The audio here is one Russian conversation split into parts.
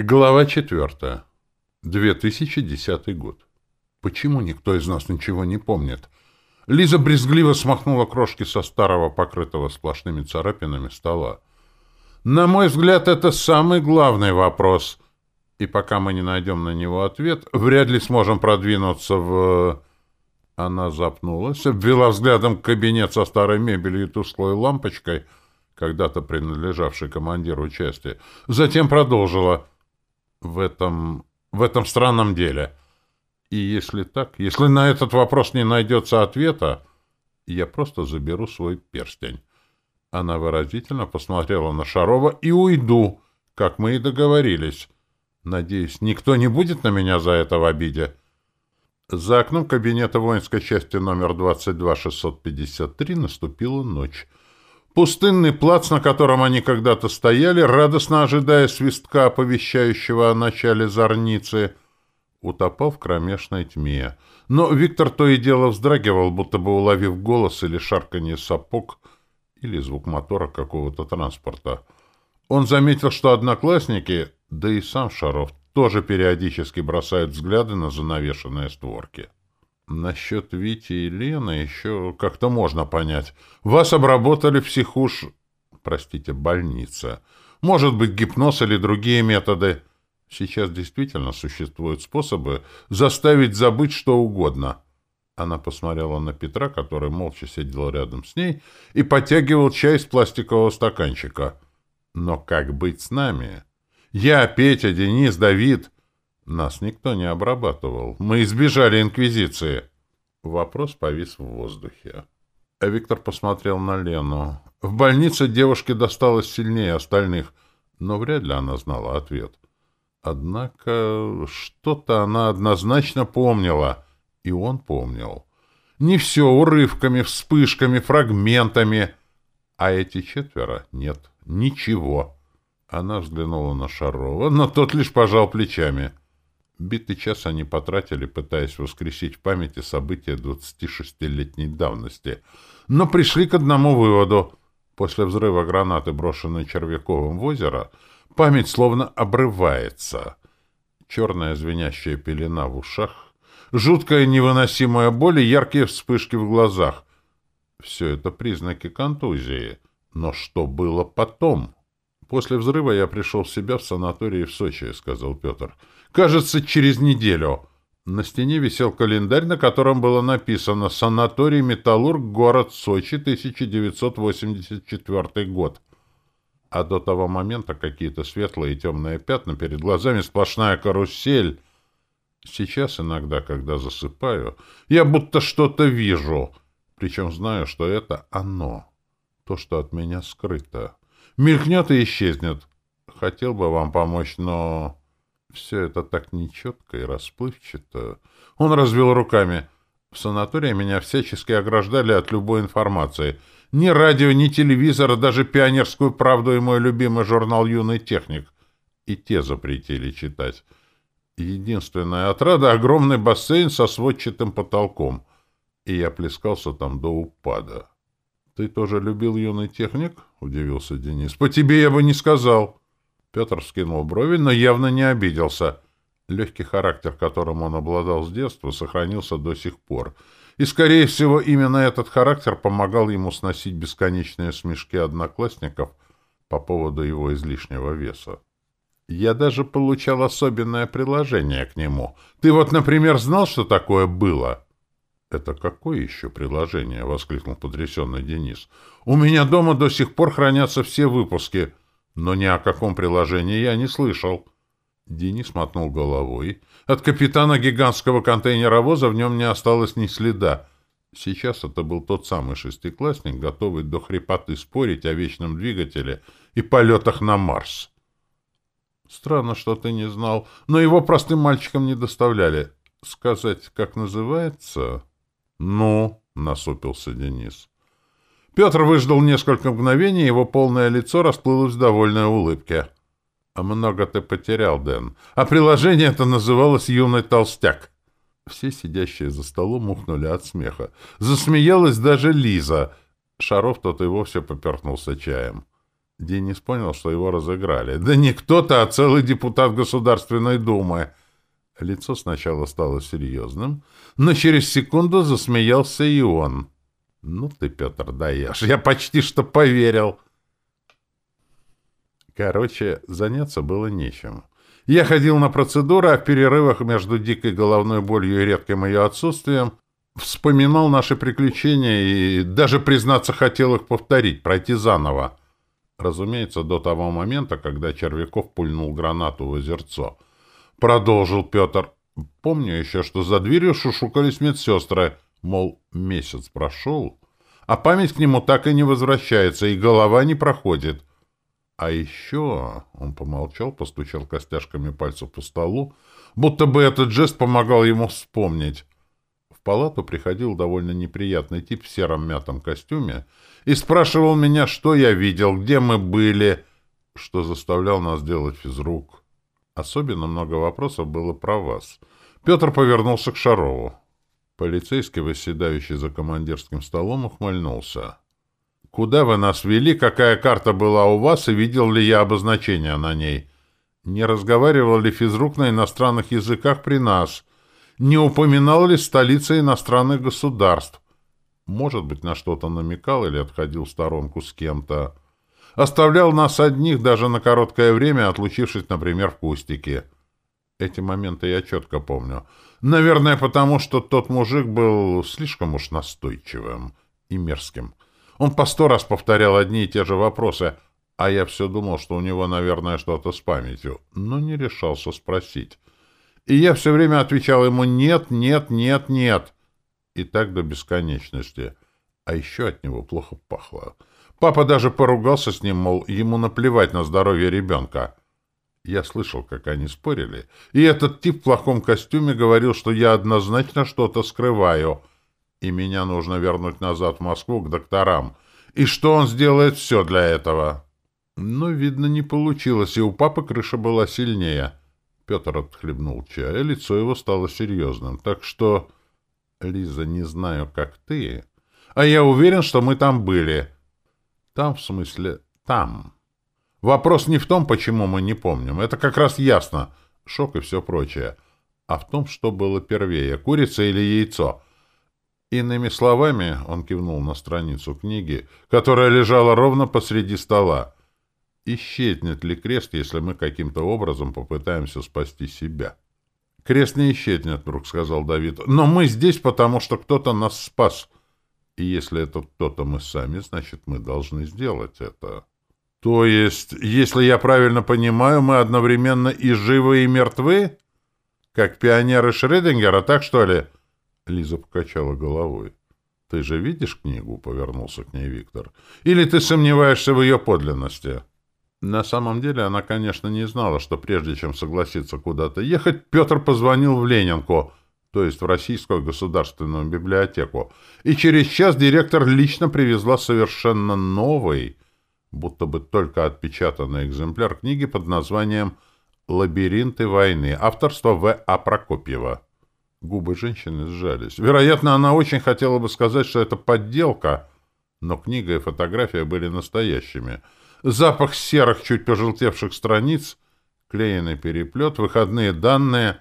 Глава 4. 2010 год. Почему никто из нас ничего не помнит? Лиза брезгливо смахнула крошки со старого, покрытого сплошными царапинами стола. На мой взгляд, это самый главный вопрос. И пока мы не найдем на него ответ, вряд ли сможем продвинуться в... Она запнулась, обвела взглядом кабинет со старой мебелью и тусклой лампочкой, когда-то принадлежавшей командиру части. Затем продолжила — в этом... в этом странном деле. И если так, если на этот вопрос не найдется ответа, я просто заберу свой перстень. Она выразительно посмотрела на Шарова и уйду, как мы и договорились. Надеюсь, никто не будет на меня за это в обиде. За окном кабинета воинской части номер 22653 наступила ночь. Пустынный плац, на котором они когда-то стояли, радостно ожидая свистка, оповещающего о начале зорницы, утопал в кромешной тьме. Но Виктор то и дело вздрагивал, будто бы уловив голос или шарканье сапог, или звук мотора какого-то транспорта. Он заметил, что одноклассники, да и сам Шаров, тоже периодически бросают взгляды на занавешенные створки. Насчет Вити и Лены еще как-то можно понять. Вас обработали психуш... Простите, больница. Может быть, гипноз или другие методы. Сейчас действительно существуют способы заставить забыть что угодно. Она посмотрела на Петра, который молча сидел рядом с ней и подтягивал чай из пластикового стаканчика. Но как быть с нами? Я, Петя, Денис, Давид... Нас никто не обрабатывал. Мы избежали инквизиции. Вопрос повис в воздухе. Виктор посмотрел на Лену. В больнице девушке досталось сильнее остальных, но вряд ли она знала ответ. Однако что-то она однозначно помнила, и он помнил. Не все урывками, вспышками, фрагментами. А эти четверо — нет, ничего. Она взглянула на Шарова, но тот лишь пожал плечами — Битый час они потратили, пытаясь воскресить в памяти события 26-летней давности, но пришли к одному выводу. После взрыва гранаты, брошенной Червяковым в озеро, память словно обрывается. Черная звенящая пелена в ушах, жуткая невыносимая боль и яркие вспышки в глазах. Все это признаки контузии. Но что было потом? После взрыва я пришел в себя в санатории в Сочи, — сказал Петр. — Кажется, через неделю. На стене висел календарь, на котором было написано «Санаторий Металлург, город Сочи, 1984 год». А до того момента какие-то светлые и темные пятна, перед глазами сплошная карусель. Сейчас иногда, когда засыпаю, я будто что-то вижу, причем знаю, что это оно, то, что от меня скрыто. Мелькнет и исчезнет. Хотел бы вам помочь, но... Все это так нечетко и расплывчато. Он развел руками. В санатории меня всячески ограждали от любой информации. Ни радио, ни телевизора, даже «Пионерскую правду» и мой любимый журнал «Юный техник». И те запретили читать. Единственная отрада — огромный бассейн со сводчатым потолком. И я плескался там до упада. — Ты тоже любил «Юный техник»? — удивился Денис. — По тебе я бы не сказал. — Петр вскинул брови, но явно не обиделся. Легкий характер, которым он обладал с детства, сохранился до сих пор. И, скорее всего, именно этот характер помогал ему сносить бесконечные смешки одноклассников по поводу его излишнего веса. Я даже получал особенное приложение к нему. Ты вот, например, знал, что такое было? — Это какое еще приложение? — воскликнул потрясенный Денис. — У меня дома до сих пор хранятся все выпуски — но ни о каком приложении я не слышал. Денис мотнул головой. От капитана гигантского контейнеровоза в нем не осталось ни следа. Сейчас это был тот самый шестиклассник, готовый до хрипоты спорить о вечном двигателе и полетах на Марс. Странно, что ты не знал, но его простым мальчикам не доставляли. Сказать, как называется? Ну, насупился Денис. Петр выждал несколько мгновений, его полное лицо расплылось в довольной улыбке. «А много ты потерял, Дэн. А приложение это называлось «Юный толстяк». Все сидящие за столом ухнули от смеха. Засмеялась даже Лиза. Шаров тот и вовсе поперхнулся чаем. Денис понял, что его разыграли. Да не кто-то, а целый депутат Государственной Думы. Лицо сначала стало серьезным, но через секунду засмеялся и он. «Ну ты, Петр, даешь. Я почти что поверил». Короче, заняться было нечем. Я ходил на процедуры, а в перерывах между дикой головной болью и редким ее отсутствием вспоминал наши приключения и даже, признаться, хотел их повторить, пройти заново. Разумеется, до того момента, когда Червяков пульнул гранату в озерцо. Продолжил Петр. Помню еще, что за дверью шушукались медсестры, мол, месяц прошел, а память к нему так и не возвращается, и голова не проходит. А еще... Он помолчал, постучал костяшками пальцев по столу, будто бы этот жест помогал ему вспомнить. В палату приходил довольно неприятный тип в сером мятом костюме и спрашивал меня, что я видел, где мы были, что заставлял нас делать физрук. Особенно много вопросов было про вас. Петр повернулся к Шарову. Полицейский, восседающий за командирским столом, ухмыльнулся. Куда вы нас вели, какая карта была у вас и видел ли я обозначение на ней? Не разговаривал ли физрук на иностранных языках при нас? Не упоминал ли столица иностранных государств? Может быть, на что-то намекал или отходил в сторонку с кем-то? Оставлял нас одних даже на короткое время, отлучившись, например, в кустике. Эти моменты я четко помню. Наверное, потому что тот мужик был слишком уж настойчивым и мерзким. Он по сто раз повторял одни и те же вопросы, а я все думал, что у него, наверное, что-то с памятью, но не решался спросить. И я все время отвечал ему «нет, нет, нет, нет». И так до бесконечности. А еще от него плохо пахло. Папа даже поругался с ним, мол, ему наплевать на здоровье ребенка. Я слышал, как они спорили, и этот тип в плохом костюме говорил, что я однозначно что-то скрываю — и меня нужно вернуть назад в Москву к докторам, и что он сделает все для этого. Но, видно, не получилось, и у папы крыша была сильнее. Петр отхлебнул чая, лицо его стало серьезным. Так что, Лиза, не знаю, как ты, а я уверен, что мы там были. Там, в смысле, там. Вопрос не в том, почему мы не помним. Это как раз ясно. Шок и все прочее. А в том, что было первее, курица или яйцо — Иными словами, он кивнул на страницу книги, которая лежала ровно посреди стола. Исчезнет ли крест, если мы каким-то образом попытаемся спасти себя? Крест не исчезнет, вдруг сказал Давид. Но мы здесь, потому что кто-то нас спас. И если это кто-то мы сами, значит, мы должны сделать это. То есть, если я правильно понимаю, мы одновременно и живы, и мертвы? Как пионеры Шрёдингера, так что ли? — Лиза покачала головой. «Ты же видишь книгу?» — повернулся к ней Виктор. «Или ты сомневаешься в ее подлинности?» На самом деле она, конечно, не знала, что прежде чем согласиться куда-то ехать, Петр позвонил в Ленинку, то есть в Российскую государственную библиотеку, и через час директор лично привезла совершенно новый, будто бы только отпечатанный экземпляр книги под названием «Лабиринты войны», авторства В. А. Прокопьева. Губы женщины сжались. Вероятно, она очень хотела бы сказать, что это подделка, но книга и фотография были настоящими. Запах серых, чуть пожелтевших страниц, клеенный переплет, выходные данные.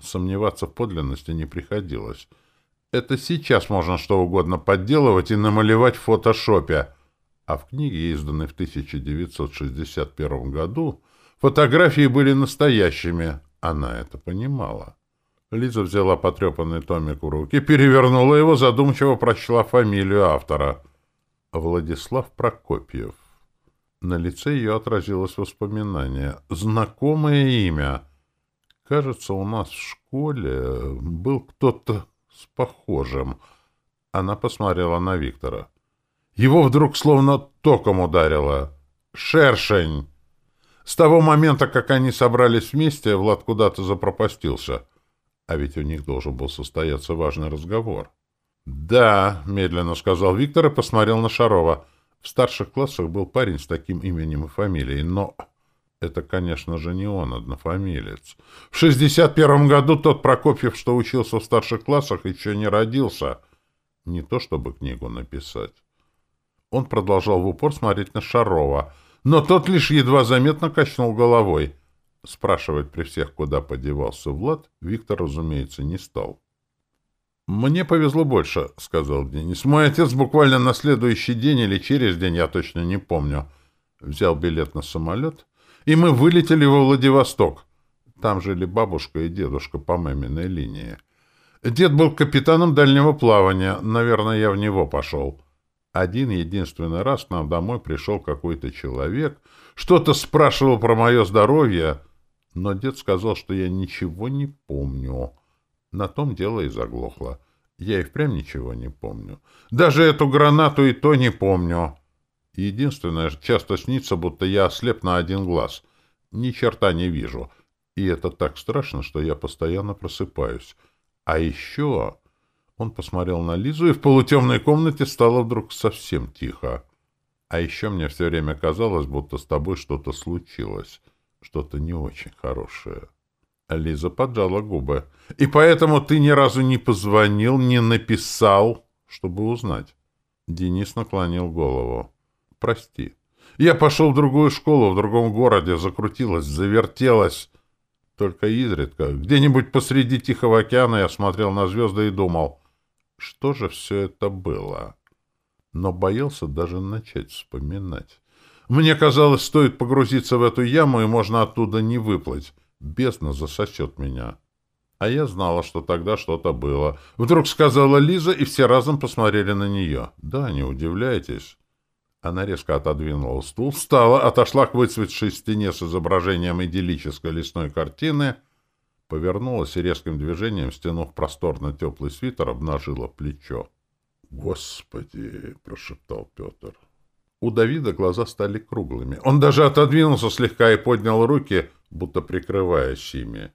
Сомневаться в подлинности не приходилось. Это сейчас можно что угодно подделывать и намалевать в фотошопе. А в книге, изданной в 1961 году, фотографии были настоящими. Она это понимала. Лиза взяла потрепанный томик в руки, перевернула его, задумчиво прочла фамилию автора. Владислав Прокопьев. На лице ее отразилось воспоминание. Знакомое имя. Кажется, у нас в школе был кто-то с похожим. Она посмотрела на Виктора. Его вдруг словно током ударило. «Шершень!» С того момента, как они собрались вместе, Влад куда-то запропастился — а ведь у них должен был состояться важный разговор. «Да», — медленно сказал Виктор и посмотрел на Шарова. «В старших классах был парень с таким именем и фамилией, но...» Это, конечно же, не он, однофамилец. В 61 году тот Прокопьев, что учился в старших классах, еще не родился. Не то чтобы книгу написать. Он продолжал в упор смотреть на Шарова, Но тот лишь едва заметно качнул головой. Спрашивать при всех, куда подевался Влад, Виктор, разумеется, не стал. «Мне повезло больше», — сказал Денис. «Мой отец буквально на следующий день или через день, я точно не помню, взял билет на самолет, и мы вылетели во Владивосток. Там жили бабушка и дедушка по маминой линии. Дед был капитаном дальнего плавания, наверное, я в него пошел. Один единственный раз к нам домой пришел какой-то человек, что-то спрашивал про мое здоровье, но дед сказал, что я ничего не помню». На том дело и заглохло. Я и впрямь ничего не помню. Даже эту гранату и то не помню. Единственное, часто снится, будто я ослеп на один глаз. Ни черта не вижу. И это так страшно, что я постоянно просыпаюсь. А еще... Он посмотрел на Лизу, и в полутемной комнате стало вдруг совсем тихо. А еще мне все время казалось, будто с тобой что-то случилось. Что-то не очень хорошее. Лиза поджала губы. «И поэтому ты ни разу не позвонил, не написал, чтобы узнать?» Денис наклонил голову. «Прости. Я пошел в другую школу, в другом городе, закрутилась, завертелась. Только изредка. Где-нибудь посреди Тихого океана я смотрел на звезды и думал, что же все это было?» Но боялся даже начать вспоминать. Мне казалось, стоит погрузиться в эту яму, и можно оттуда не выплыть. Бездна засосет меня. А я знала, что тогда что-то было. Вдруг сказала Лиза, и все разом посмотрели на нее. Да, не удивляйтесь. Она резко отодвинула стул, встала, отошла к выцветшей стене с изображением идиллической лесной картины, повернулась и резким движением, стянув просторно теплый свитер, обнажила плечо. «Господи!» — прошептал Петр. У Давида глаза стали круглыми. Он даже отодвинулся слегка и поднял руки, будто прикрываясь ими.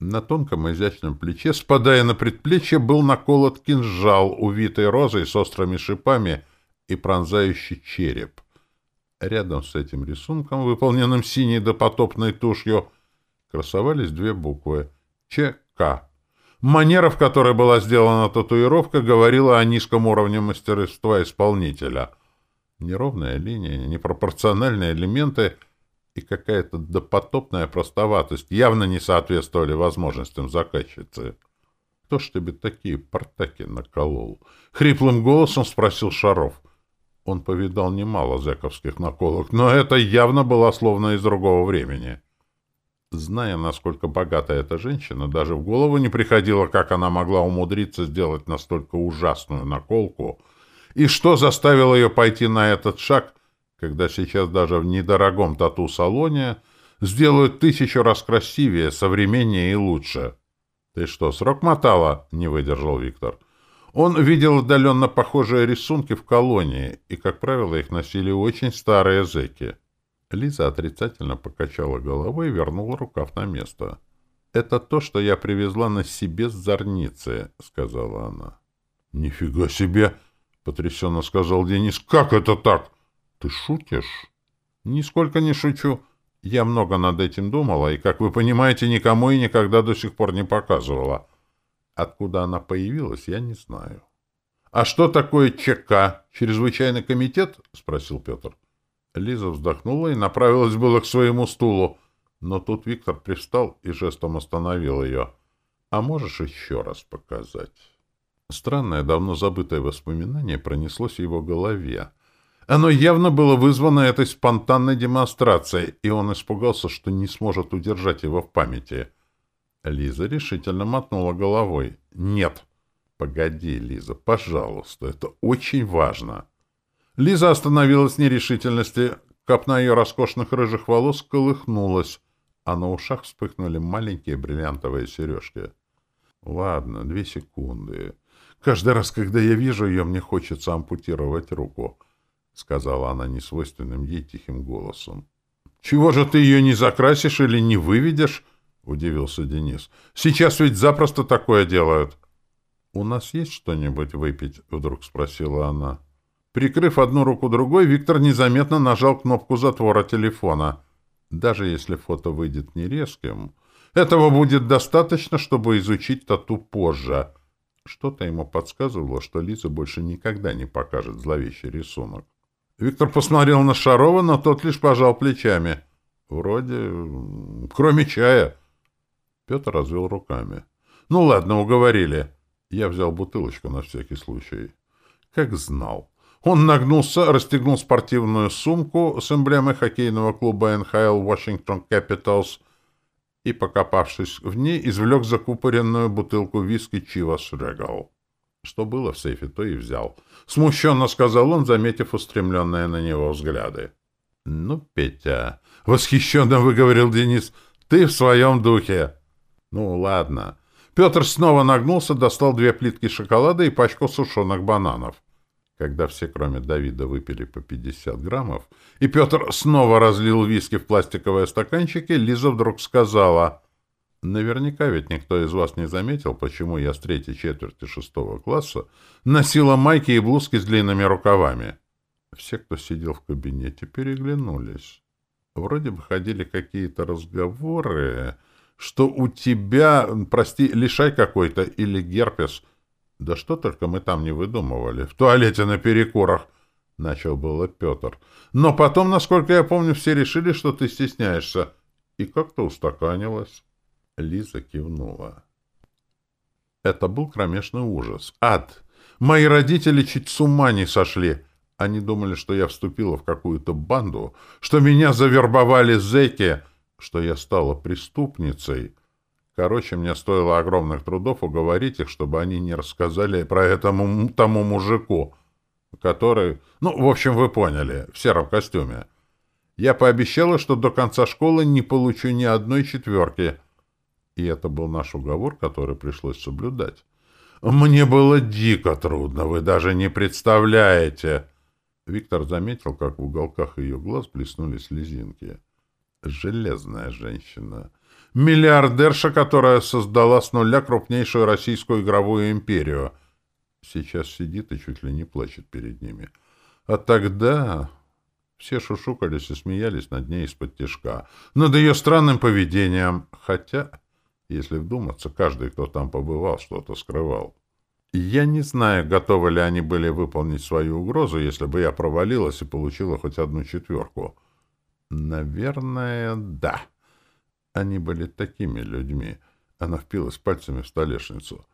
На тонком изящном плече, спадая на предплечье, был наколот кинжал, увитый розой с острыми шипами и пронзающий череп. Рядом с этим рисунком, выполненным синей допотопной тушью, красовались две буквы — ЧК. Манера, в которой была сделана татуировка, говорила о низком уровне мастерства исполнителя. Неровная линия, непропорциональные элементы — и какая-то допотопная простоватость явно не соответствовали возможностям заказчицы. «Кто ж тебе такие портаки наколол?» — хриплым голосом спросил Шаров. Он повидал немало зэковских наколок, но это явно было словно из другого времени. Зная, насколько богата эта женщина, даже в голову не приходило, как она могла умудриться сделать настолько ужасную наколку, и что заставило ее пойти на этот шаг, когда сейчас даже в недорогом тату-салоне сделают тысячу раз красивее, современнее и лучше. — Ты что, срок мотала? — не выдержал Виктор. Он видел отдаленно похожие рисунки в колонии, и, как правило, их носили очень старые зэки. Лиза отрицательно покачала головой и вернула рукав на место. — Это то, что я привезла на себе с зорницы, — сказала она. — Нифига себе! — потрясенно сказал Денис. — Как это так? — ты шутишь? Нисколько не шучу. Я много над этим думала, и, как вы понимаете, никому и никогда до сих пор не показывала. Откуда она появилась, я не знаю. — А что такое ЧК? Чрезвычайный комитет? — спросил Петр. Лиза вздохнула и направилась было к своему стулу, но тут Виктор привстал и жестом остановил ее. — А можешь еще раз показать? Странное, давно забытое воспоминание пронеслось в его голове. Оно явно было вызвано этой спонтанной демонстрацией, и он испугался, что не сможет удержать его в памяти. Лиза решительно мотнула головой. «Нет». «Погоди, Лиза, пожалуйста, это очень важно». Лиза остановилась в нерешительности. Копна ее роскошных рыжих волос колыхнулась, а на ушах вспыхнули маленькие бриллиантовые сережки. «Ладно, две секунды. Каждый раз, когда я вижу ее, мне хочется ампутировать руку». — сказала она несвойственным ей тихим голосом. — Чего же ты ее не закрасишь или не выведешь? — удивился Денис. — Сейчас ведь запросто такое делают. — У нас есть что-нибудь выпить? — вдруг спросила она. Прикрыв одну руку другой, Виктор незаметно нажал кнопку затвора телефона. Даже если фото выйдет не резким, этого будет достаточно, чтобы изучить тату позже. Что-то ему подсказывало, что Лиза больше никогда не покажет зловещий рисунок. Виктор посмотрел на Шарова, но тот лишь пожал плечами. Вроде... кроме чая. Петр развел руками. Ну ладно, уговорили. Я взял бутылочку на всякий случай. Как знал. Он нагнулся, расстегнул спортивную сумку с эмблемой хоккейного клуба НХЛ Washington Capitals и, покопавшись в ней, извлек закупоренную бутылку виски Чивас Регал. Что было в сейфе, то и взял. Смущенно сказал он, заметив устремленные на него взгляды. — Ну, Петя, — восхищенно выговорил Денис, — ты в своем духе. — Ну, ладно. Петр снова нагнулся, достал две плитки шоколада и пачку сушеных бананов. Когда все, кроме Давида, выпили по 50 граммов, и Петр снова разлил виски в пластиковые стаканчики, Лиза вдруг сказала, «Наверняка ведь никто из вас не заметил, почему я с третьей четверти шестого класса носила майки и блузки с длинными рукавами». Все, кто сидел в кабинете, переглянулись. Вроде бы ходили какие-то разговоры, что у тебя, прости, лишай какой-то или герпес — да что только мы там не выдумывали. В туалете на перекурах. Начал было Петр. Но потом, насколько я помню, все решили, что ты стесняешься. И как-то устаканилось. Лиза кивнула. Это был кромешный ужас. Ад! Мои родители чуть с ума не сошли. Они думали, что я вступила в какую-то банду, что меня завербовали зэки, что я стала преступницей. Короче, мне стоило огромных трудов уговорить их, чтобы они не рассказали про этому тому мужику, который... Ну, в общем, вы поняли, в сером костюме. Я пообещала, что до конца школы не получу ни одной четверки. И это был наш уговор, который пришлось соблюдать. Мне было дико трудно, вы даже не представляете. Виктор заметил, как в уголках ее глаз блеснули слезинки. Железная женщина. Миллиардерша, которая создала с нуля крупнейшую российскую игровую империю. Сейчас сидит и чуть ли не плачет перед ними. А тогда все шушукались и смеялись над ней из-под тяжка. Над ее странным поведением. Хотя, если вдуматься, каждый, кто там побывал, что-то скрывал. Я не знаю, готовы ли они были выполнить свою угрозу, если бы я провалилась и получила хоть одну четверку. Наверное, да. Они были такими людьми. Она впилась пальцами в столешницу.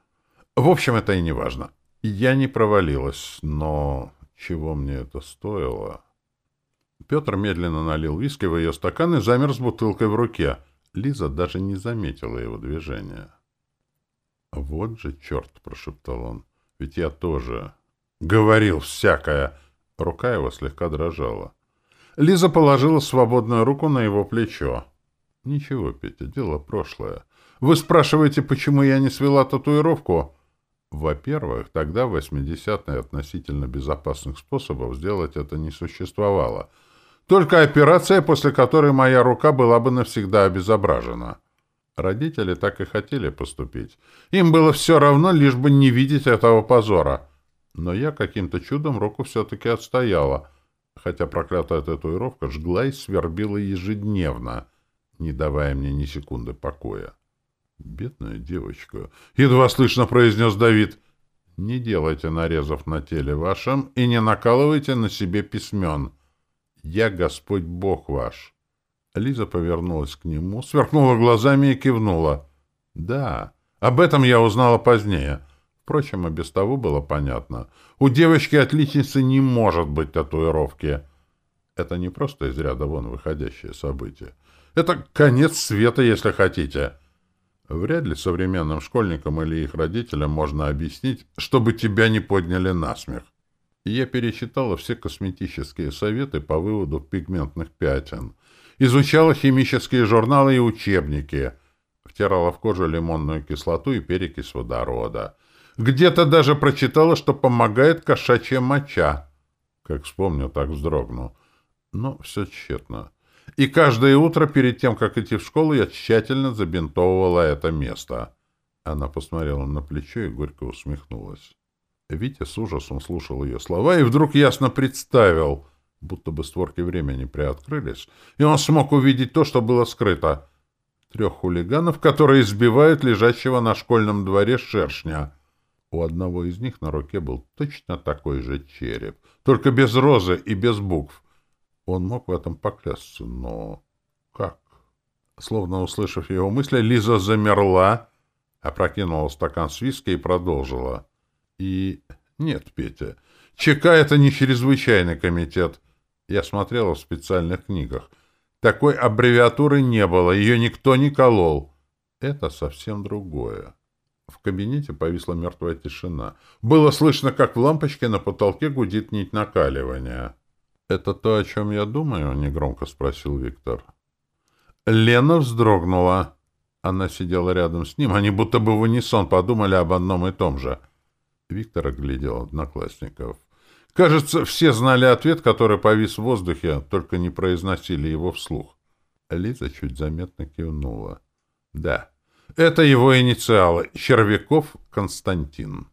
В общем, это и не важно. Я не провалилась, но чего мне это стоило? Петр медленно налил виски в ее стакан и замер с бутылкой в руке. Лиза даже не заметила его движения. «Вот же черт!» — прошептал он. «Ведь я тоже...» «Говорил всякое!» Рука его слегка дрожала. Лиза положила свободную руку на его плечо. Ничего, Петя, дело прошлое. Вы спрашиваете, почему я не свела татуировку? Во-первых, тогда в 80-е относительно безопасных способов сделать это не существовало. Только операция, после которой моя рука была бы навсегда обезображена. Родители так и хотели поступить. Им было все равно, лишь бы не видеть этого позора. Но я каким-то чудом руку все-таки отстояла, хотя проклятая татуировка жгла и свербила ежедневно — не давая мне ни секунды покоя. «Бедная девочка!» — едва слышно произнес Давид. «Не делайте нарезов на теле вашем и не накалывайте на себе письмен. Я Господь Бог ваш». Лиза повернулась к нему, сверкнула глазами и кивнула. «Да, об этом я узнала позднее». Впрочем, и без того было понятно. У девочки-отличницы не может быть татуировки. Это не просто из ряда вон выходящее событие. Это конец света, если хотите. Вряд ли современным школьникам или их родителям можно объяснить, чтобы тебя не подняли на смех. Я перечитала все косметические советы по выводу пигментных пятен, изучала химические журналы и учебники, втирала в кожу лимонную кислоту и перекись водорода. Где-то даже прочитала, что помогает кошачья моча. Как вспомню, так вздрогну. Но все тщетно. И каждое утро перед тем, как идти в школу, я тщательно забинтовывала это место. Она посмотрела на плечо и горько усмехнулась. Витя с ужасом слушал ее слова и вдруг ясно представил, будто бы створки времени приоткрылись, и он смог увидеть то, что было скрыто. Трех хулиганов, которые избивают лежащего на школьном дворе шершня. У одного из них на руке был точно такой же череп, только без розы и без букв. Он мог в этом поклясться, но как? Словно услышав его мысли, Лиза замерла, опрокинула стакан с виски и продолжила. И нет, Петя, ЧК — это не чрезвычайный комитет. Я смотрела в специальных книгах. Такой аббревиатуры не было, ее никто не колол. Это совсем другое. В кабинете повисла мертвая тишина. Было слышно, как в лампочке на потолке гудит нить накаливания. «Это то, о чем я думаю?» — негромко спросил Виктор. Лена вздрогнула. Она сидела рядом с ним. Они будто бы в унисон подумали об одном и том же. Виктор оглядел одноклассников. Кажется, все знали ответ, который повис в воздухе, только не произносили его вслух. Лиза чуть заметно кивнула. Да, это его инициалы. Червяков Константин.